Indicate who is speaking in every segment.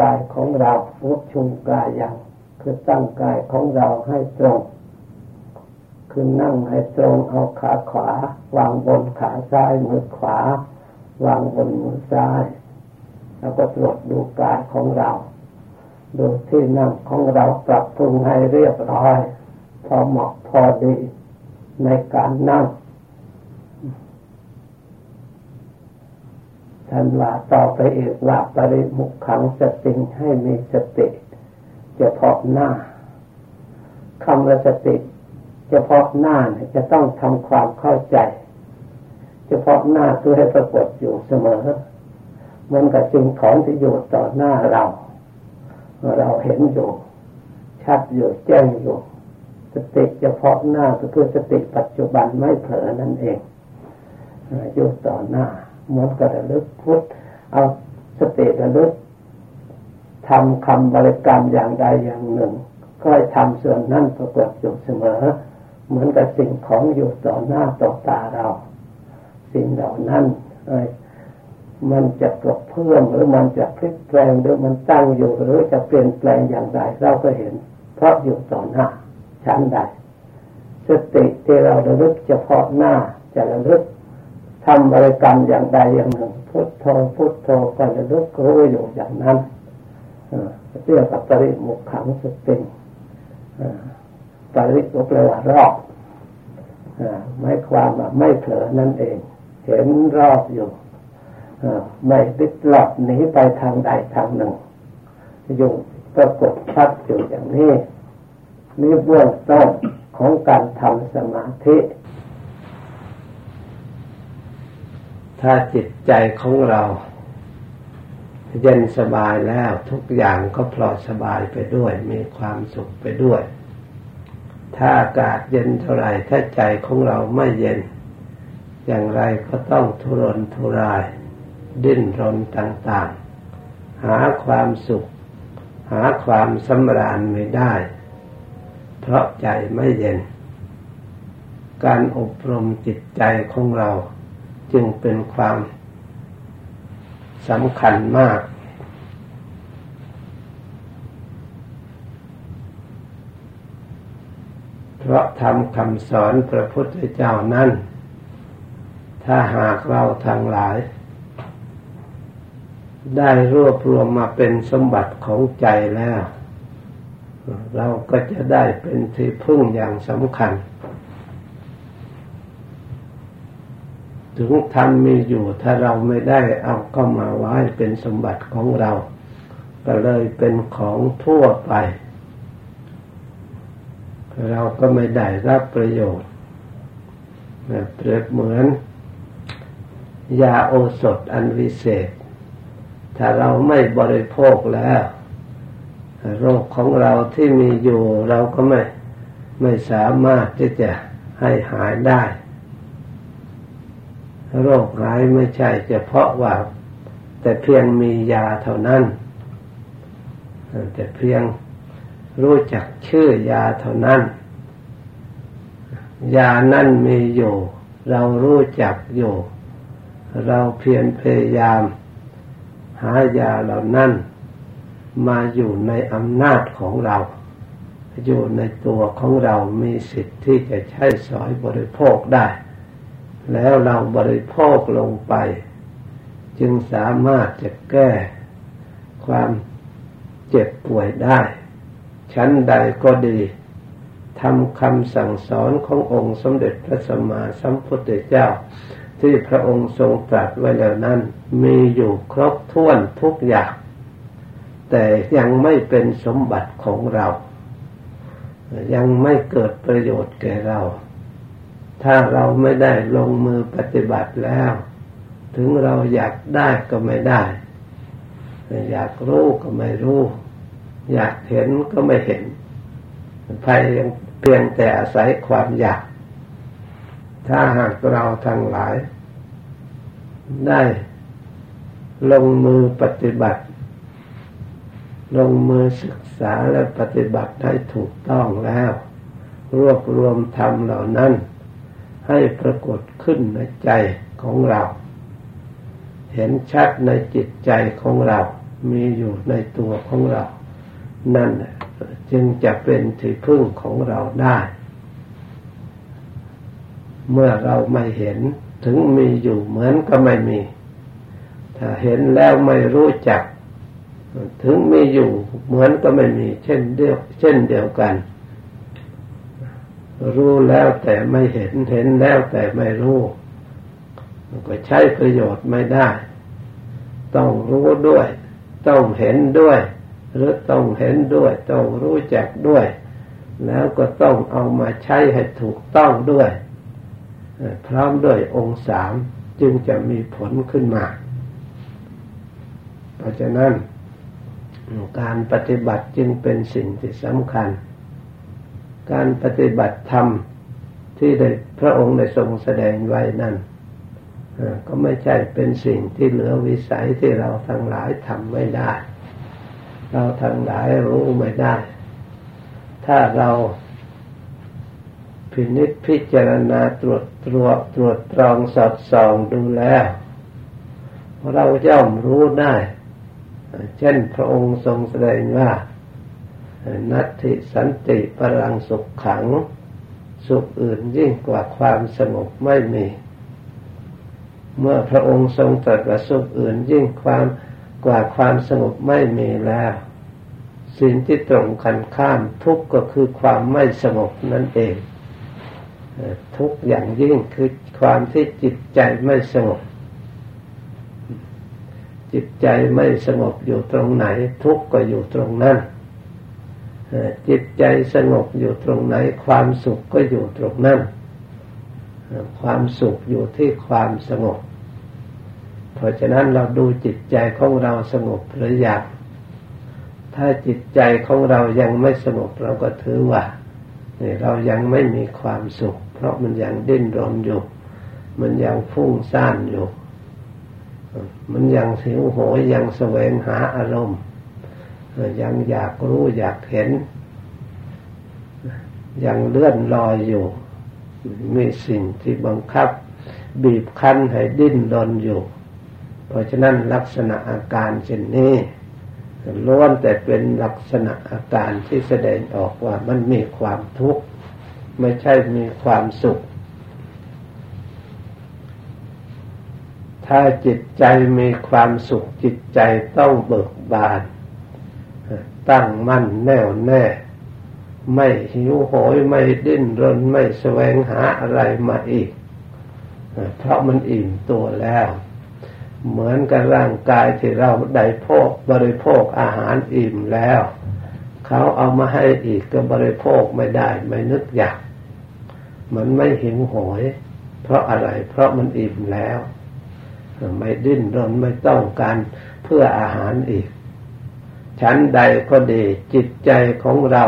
Speaker 1: กายของเราพุชุมกายอย่างคือตั้งกายของเราให้ตรง คือนั่งให้ตรงเอาขาขวา วางบนขาซ้ายมือขวา วางบนมือซ้าย แล้วก็ตรวจดูกายของเราดูที่นั่งของเราปรับปรุงให้เรียบร้อย พอเหมาะพอดีในการนั่ง ท่านว่าต่อไปเอกว่าปริมุขขังสติให้มีสติเฉพาะหน้าคำว่าสติเฉพาะหน้าเนี่ยจะต้องทำความเข้าใจ เฉพาะหน้าคือให้ปรากฏอยู่เสมอเมือนกับสิ่งของที่อยู่ต่อหน้าเรา เราเห็นอยู่ ชัดอยู่แจ้งอยู่ สติเฉพาะหน้าก็คือสติปัจจุบันไม่เผลอนั่นเองอยู่ต่อหน้า เหมือนกับระลึกพุทธเอาสติระลึกทำคำบริกรรมอย่างใดอย่างหนึ่ง ก็ให้ทำส่วนนั้นปรากฏอยู่เสมอ เหมือนกับสิ่งของอยู่ต่อหน้าต่อตาเรา สิ่งเหล่านั้นมันจะกเพื่มหรือมันจะพลิกแปลงหรือมันตั้งอยู่หรือจะเปลี่ยนแปลงอย่างไรเราก็เห็น เพราะอยู่ต่อหน้าชั้นใดสติที่เราระลึกเฉพาะหน้าจะระลึก ทำบริกรรมอย่างใดอย่างหนึ่ง พุทโธพุทโธก็ระลึกรู้อยู่อย่างนั้นเรียกว่าปริมุขขังสติปริก็แปลว่ารอบไม่ความว่าไม่เผลอนั่นเอง เห็นรอบอยู่ไม่ติดหลบหนีไปทางใดทางหนึ่งอยู่ปรากฏชัดอยู่อย่างนี้นี่เบื้องต้นของการทำสมาธิ ถ้าจิตใจของเราเย็นสบายแล้วทุกอย่างก็พลอสบายไปด้วย มีความสุขไปด้วย ถ้าอากาศเย็นเท่าไรถ้าใจของเราไม่เย็น อย่างไรก็ต้องทุรนทุราย ดิ้นรนต่าง ๆ หาความสุข หาความสำราญไม่ได้ เพราะใจไม่เย็น การอบรมจิตใจของเรา จึงเป็นความสำคัญมาก เพราะทำคำสอนพระพุทธเจ้านั้น ถ้าหากเราทั้งหลาย ได้รวบรวมมาเป็นสมบัติของใจแล้ว เราก็จะได้เป็นที่พึ่งอย่างสำคัญ ถึงธรรมมีอยู่ถ้าเราไม่ได้เอาเข้ามาไว้เป็นสมบัติของเรา ก็เลยเป็นของทั่วไป เราก็ไม่ได้รับประโยชน์เปรียบเหมือนยาโอสถอันวิเศษ ถ้าเราไม่บริโภคแล้ว โรคของเราที่มีอยู่เราก็ไม่ไม่สามารถที่จะให้หายได้ โรคร้ายไม่ใช่เฉพาะว่า แต่เพียงมียาเท่านั้น แต่เพียงรู้จักชื่อยาเท่านั้น ยานั่นมีอยู่ เรารู้จักอยู่ เราเพียรพยายาม หายาเหล่านั้นมาอยู่ในอำนาจของเรา อยู่ในตัวของเรามีสิทธิ์ที่จะใช้สอยบริโภคได้ แล้วเราบริโภคลงไป จึงสามารถจะแก้ความเจ็บป่วยได้ ชั้นใดก็ดีทำคำสั่งสอนขององค์สมเด็จพระสัมมาสัมพุทธเจ้า ที่พระองค์ทรงตรัสไว้แล้วนั้น มีอยู่ครบถ้วนทุกอย่าง แต่ยังไม่เป็นสมบัติของเรา ยังไม่เกิดประโยชน์แก่เรา ถ้าเราไม่ได้ลงมือปฏิบัติแล้ว ถึงเราอยากได้ก็ไม่ได้ อยากรู้ก็ไม่รู้ อยากเห็นก็ไม่เห็นภายเพียงแต่อาศัยความอยาก ถ้าหากเราทั้งหลาย ได้ลงมือปฏิบัติ ลงมือศึกษาและปฏิบัติให้ถูกต้องแล้ว รวบรวมธรรมเหล่านั้น ให้ปรากฏขึ้นในใจของเรา เห็นชัดในจิตใจของเรา มีอยู่ในตัวของเรา นั่นจึงจะเป็นที่พึ่งของเราได้ เมื่อเราไม่เห็นถึงมีอยู่เหมือนก็ไม่มี ถ้าเห็นแล้วไม่รู้จัก ถึงมีอยู่เหมือนก็ไม่มี เช่นเดียว เช่นเดียวกัน รู้แล้วแต่ไม่เห็นเห็นแล้วแต่ไม่รู้ มันก็ใช้ประโยชน์ไม่ได้ ต้องรู้ด้วย ต้องเห็นด้วย หรือต้องเห็นด้วย ต้องรู้จักด้วย แล้วก็ต้องเอามาใช้ให้ถูกต้องด้วย พร้อมด้วยองค์สามจึงจะมีผลขึ้นมา เพราะฉะนั้นการปฏิบัติจึงเป็นสิ่งที่สำคัญ การปฏิบัติธรรมที่ได้พระองค์ได้ทรงแสดงไว้นั่นก็ไม่ใช่เป็นสิ่งที่เหลือวิสัยที่เราทั้งหลายทำไม่ได้ เราทั้งหลายรู้ไม่ได้ ถ้าเราพินิจพิจารณาตรวจตรวจตรวจตรองสอดส่องดูแล้ว เราย่อมรู้ได้ เช่นพระองค์ทรงแสดงว่า นัตติสันติปรังสุขขัง สุขอื่นยิ่งกว่าความสงบไม่มี เมื่อพระองค์ทรงตรัสว่าสุขอื่นยิ่งความกว่าความสงบไม่มีแล้วสิ่งที่ตรงกันข้ามทุกข์ก็คือความไม่สงบนั่นเอง ทุกอย่างยิ่งคือความที่จิตใจไม่สงบ จิตใจไม่สงบอยู่ตรงไหน ทุกข์ก็อยู่ตรงนั้น จิตใจสงบอยู่ตรงไหน ความสุขก็อยู่ตรงนั้น ความสุขอยู่ที่ความสงบ เพราะฉะนั้นเราดูจิตใจของเราสงบหรือยังถ้าจิตใจของเรายังไม่สงบเราก็ถือว่าเรายังไม่มีความสุข เพราะมันยังดิ้นรนอยู่ มันยังฟุ้งซ่านอยู่ มันยังสิวโหยยังแสวงหาอารมณ์ ยังอยากรู้อยากเห็น ยังเลื่อนลอยอยู่ มีสิ่งที่บังคับ บีบคั้นให้ดิ้นรนอยู่ เพราะฉะนั้นลักษณะอาการเช่นนี้ล้วนแต่เป็นลักษณะอาการที่แสดงออกว่ามันมีความทุกข์ ไม่ใช่มีความสุข ถ้าจิตใจมีความสุขจิตใจต้องเบิกบาน ตั้งมั่นแน่วแน่ ไม่หิวโหยไม่ดิ้นรนไม่แสวงหาอะไรมาอีก เพราะมันอิ่มตัวแล้ว เหมือนกับร่างกายที่เราได้พกบริโภคอาหารอิ่มแล้ว เขาเอามาให้อีกก็บริโภคไม่ได้ไม่นึกอยาก มันไม่หิวโหย เพราะอะไรเพราะมันอิ่มแล้ว ไม่ดิ้นรนไม่ต้องการเพื่ออาหารอีก ชั้นใดก็ดีจิตใจของเรา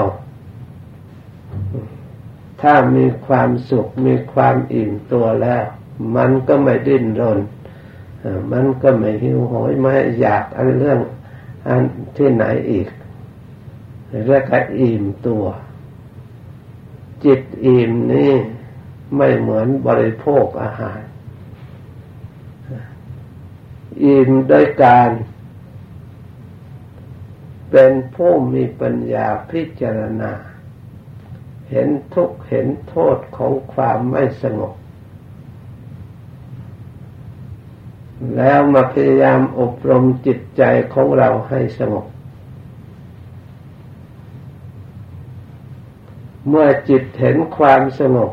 Speaker 1: ถ้ามีความสุขมีความอิ่มตัวแล้ว มันก็ไม่ดิ้นรน มันก็ไม่หิวโหยไม่อยากอันเรื่องอันที่ไหนอีกเรียกว่าอิ่มตัว จิตอิ่มนี่ไม่เหมือนบริโภคอาหาร อิ่มโดยการ เป็นผู้มีปัญญาพิจารณา เห็นทุกข์เห็นโทษของความไม่สงบ แล้วมาพยายามอบรมจิตใจของเราให้สงบ เมื่อจิตเห็นความสงบ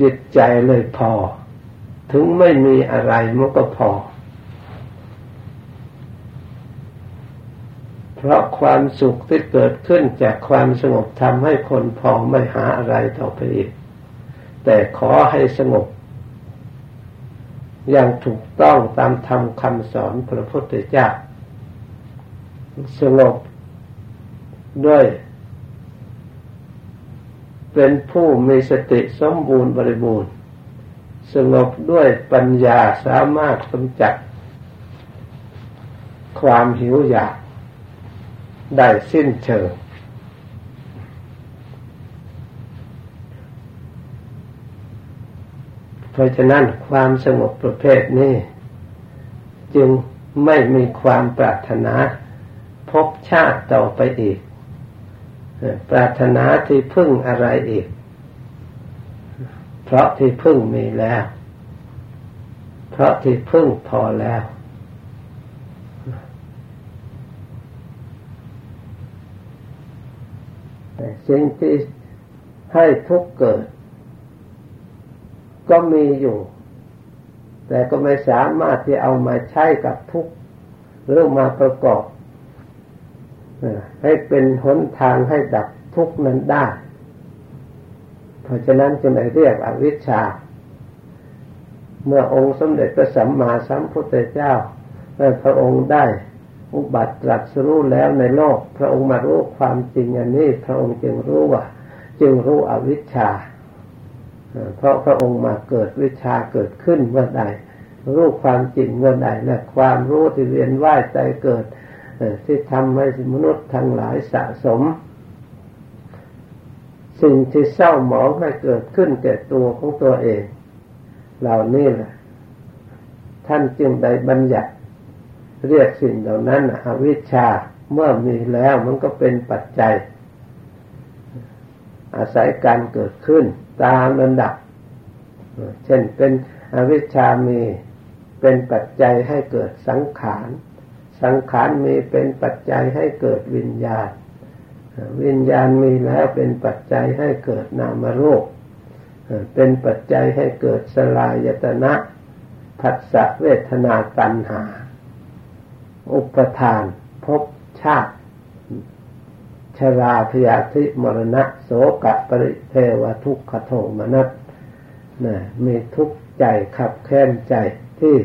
Speaker 1: จิตใจเลยพอ ถึงไม่มีอะไรมันก็พอ เพราะความสุขที่เกิดขึ้นจากความสงบทำให้คนพอไม่หาอะไรต่อไปอีก แต่ขอให้สงบ อย่างถูกต้องตามธรรมคำสอนพระพุทธเจ้าสงบด้วย เป็นผู้มีสติสมบูรณ์บริบูรณ์ สงบด้วยปัญญาสามารถกำจัดความหิวอยาก ได้สิ้นเชิง เพราะฉะนั้นความสงบประเภทนี้ จึงไม่มีความปรารถนาพบชาติต่อไปอีก ปรารถนาที่พึ่งอะไรอีก เพราะที่พึ่งมีแล้ว เพราะที่พึ่งพอแล้ว สิ่งที่ให้ทุกเกิด ก็มีอยู่ แต่ก็ไม่สามารถที่เอามาใช้กับทุกหรือมาประกอบให้เป็นหนทางให้ดับทุกนั้นได้ เพราะฉะนั้นจึงเรียกอวิชชา เมื่อองค์สมเด็จพระสัมมาสัมพุทธเจ้าพระองค์ได้ อุบัติตรัสรู้แล้วในโลก พระองค์มารู้ความจริงอันนี้ พระองค์จึงรู้ว่า จึงรู้อวิชชา เพราะพระองค์มาเกิดวิชาเกิดขึ้นเมื่อใดรู้ความจริงเมื่อใดและความรู้ที่เวียนว่ายใจเกิดที่ทำให้มนุษย์ทั้งหลายสะสม สิ่งที่เศร้าหมองให้เกิดขึ้นแก่ตัวของตัวเอง เหล่านี้แหละท่านจึงได้บัญญัติ เรียกสิ่งเหล่านั้นอวิชชาเมื่อมีแล้วมันก็เป็นปัจจัย อาศัยการเกิดขึ้นตามระดับ เช่นเป็นอวิชชามีเป็นปัจจัยให้เกิดสังขาร สังขารมีเป็นปัจจัยให้เกิดวิญญาณ วิญญาณมีแล้วเป็นปัจจัยให้เกิดนามรูป เป็นปัจจัยให้เกิดสลายตนะผัสสะเวทนาตัณหา อุปทานภพชาติ ชราพยาธิมรณะ โสกะปริเทวทุกขโทมนัสนะมีทุกข์ใจขับแค้นใจที่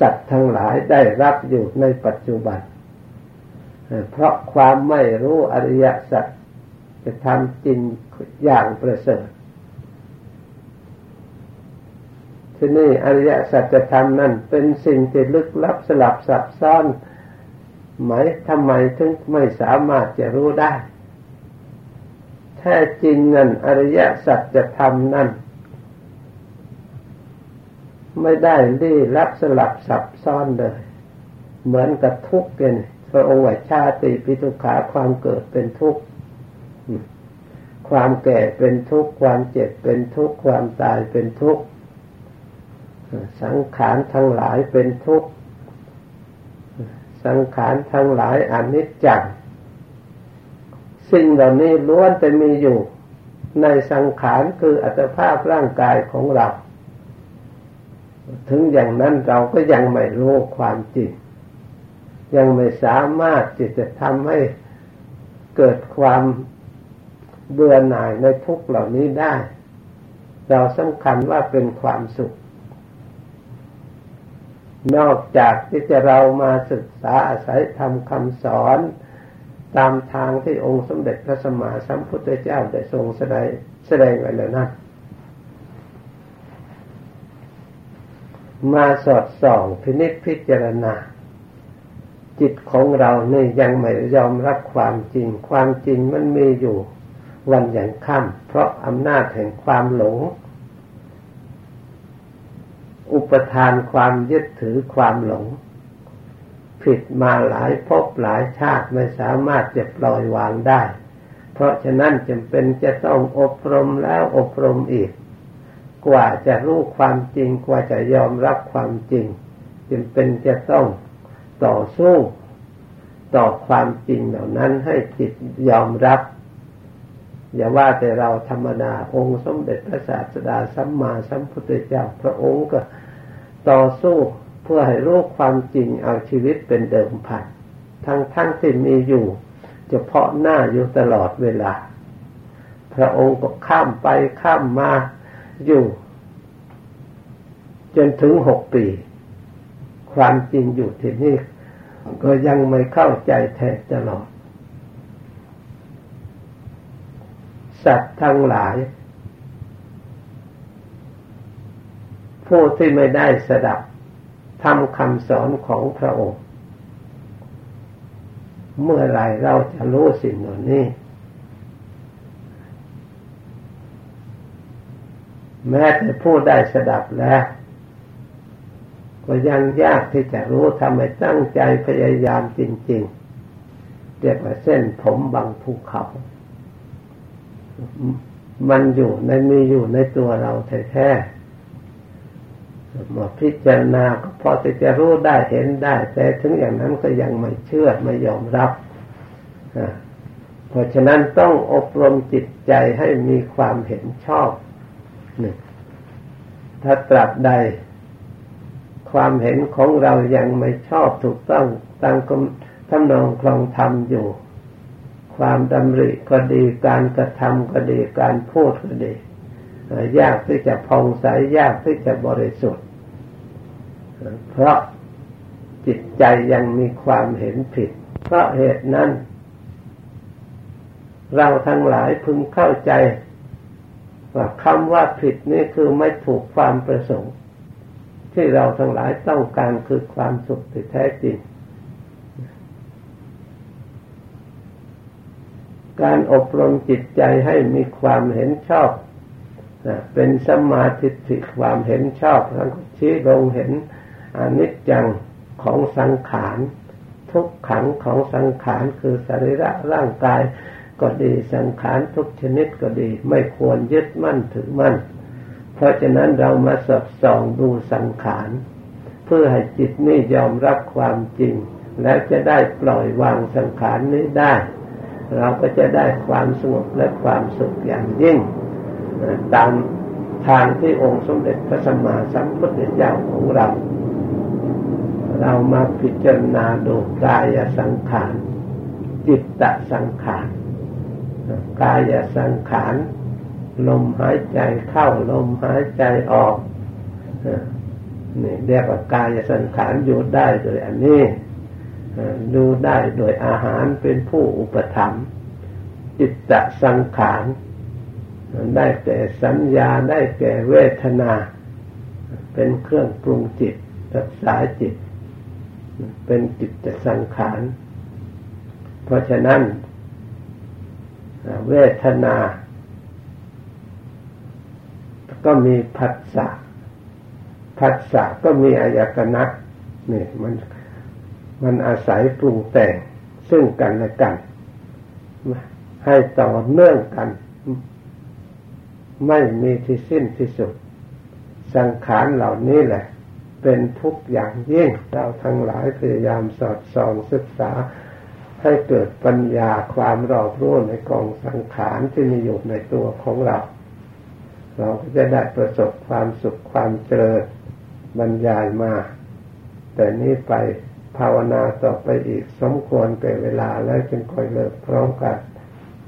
Speaker 1: สัตว์ทั้งหลายได้รับอยู่ในปัจจุบัน เพราะความไม่รู้อริยสัจจะทำจริงอย่างประเสริฐ ที่นี่อริยสัจธรรมนั่นเป็นสิ่งที่ลึกลับสลับซับซ้อนไหมทำไมถึงไม่สามารถจะรู้ได้แท้จริงนั่นอริยสัจธรรมนั่นไม่ได้ลี้ลับสลับซับซ้อนเลย เหมือนกับทุกข์กันพระองค์ว่าชาติปิทุขาความเกิดเป็นทุกข์ความแก่เป็นทุกข์ความเจ็บเป็นทุกข์ความตายเป็นทุกข์ สังขารทั้งหลายเป็นทุกข์ สังขารทั้งหลายอนิจจัง สิ่งเหล่านี้ล้วนแต่มีอยู่ ในสังขารคืออัตภาพร่างกายของเรา ถึงอย่างนั้นเราก็ยังไม่รู้ความจริง ยังไม่สามารถที่จะทำให้เกิดความเบื่อหน่ายในทุกเหล่านี้ได้ เราสำคัญว่าเป็นความสุข นอกจากที่จะเรามาศึกษาอาศัยทำคำสอนตามทางที่องค์สมเด็จพระสัมมาสัมพุทธเจ้าได้ทรงแสดงแสดงไว้แล้วนะมาสอดส่องพินิจพิจารณา จิตของเราเนี่ยังไม่ยอมรับความจริง ความจริงมันมีอยู่วันอย่างค่ำเพราะอำนาจแห่งความหลง อุปทานความยึดถือความหลง ผิดมาหลายภพหลายชาติไม่สามารถจะปล่อยวางได้ เพราะฉะนั้นจำเป็นจะต้องอบรมแล้วอบรมอีก กว่าจะรู้ความจริงกว่าจะยอมรับความจริงจำเป็นจะต้องต่อสู้ ต่อความจริงเหล่านั้นให้จิตยอมรับ อย่าว่าแต่เราธรรมดาองค์สมเด็จพระศาสดาสัมมาสัมพุทธเจ้าพระองค์ก็ต่อสู้เพื่อให้รู้ความจริงเอาชีวิตเป็นเดิมพันทั้งทั้งที่มีอยู่ เฉพาะหน้าอยู่ตลอดเวลา พระองค์ก็ข้ามไปข้ามมาอยู่ จนถึงหกปี ความจริงอยู่ที่นี่ก็ยังไม่เข้าใจแท้ตลอด สัตว์ทั้งหลาย ผู้ที่ไม่ได้สดับทำคำสอนของพระองค์ เมื่อไรเราจะรู้สิ่งเหล่านี้ แม้แต่ผู้ได้สดับแล้ว ก็ยังยากที่จะรู้ทำให้ตั้งใจพยายามจริง ๆเรียกว่าเส้นผมบางภูเขา มันอยู่ในมีอยู่ในตัวเราแท้ๆมาพิจารณาก็พอจะรู้ได้เห็นได้ แต่ถึงอย่างนั้นก็ยังไม่เชื่อไม่ยอมรับเพราะฉะนั้นต้องอบรมจิตใจให้มีความเห็นชอบหนึ่งถ้าตราบใด ความเห็นของเรายังไม่ชอบถูกต้องตั้งทำนองครองธรรมอยู่ ความดำริก็ดีการกระทำก็ดีการพูดก็ดียากที่จะพองใสยากที่จะบริสุทธิ์ เพราะจิตใจยังมีความเห็นผิด เพราะเหตุนั้น เราทั้งหลายพึงเข้าใจว่าคำว่าผิดนี่คือไม่ถูกความประสงค์ ที่เราทั้งหลายต้องการคือความสุขที่แท้จริง การอบรมจิตใจให้มีความเห็นชอบเป็นสมาธิิความเห็นชอบทั้งชี้ลงเห็นอนิจจังของสังขารทุกขังของสังขารคือสรีระร่างกาย ก็ดีสังขารทุกชนิดก็ดี ไม่ควรยึดมั่นถือมั่น เพราะฉะนั้นเรามาสอบส่องดูสังขารเพื่อให้จิตนี้ยอมรับความจริง และจะได้ปล่อยวางสังขารนี้ได้ เราก็จะได้ความสงบและความสุขอย่างยิ่ง ตามทางที่องค์สมเด็จพระสัมมาสัมพุทธเจ้าของเรา เรามาพิจารณาดูกายสังขาร จิตตสังขารกายสังขารลมหายใจเข้าลมหายใจออกนี่เรียกว่ากายสังขารอยู่ได้โดยอันนี้ ดูได้โดยอาหารเป็นผู้อุปถัมภ์จิตตสังขารได้แก่สัญญาได้แก่เวทนา เป็นเครื่องปรุงจิต รักษาจิต เป็นจิตสังขาร เพราะฉะนั้น เวทนา ก็มีผัสสะผัสสะก็มีอายตนะนี่มัน มันอาศัยปรุงแต่งซึ่งกันและกัน ให้ต่อเนื่องกัน ไม่มีที่สิ้นที่สุด สังขารเหล่านี้แหละ เป็นทุกอย่างยิ่งเราทั้งหลายพยายามสอดส่องศึกษาให้เกิดปัญญาความรอบรู้ในกองสังขารที่มีอยู่ในตัวของเรา เราก็จะได้ประสบความสุขความเจริญบรรยายมา แต่นี้ไป ภาวนาต่อไปอีกสมควรแก่เวลาแล้วจึงค่อยเลิกพร้อมกัน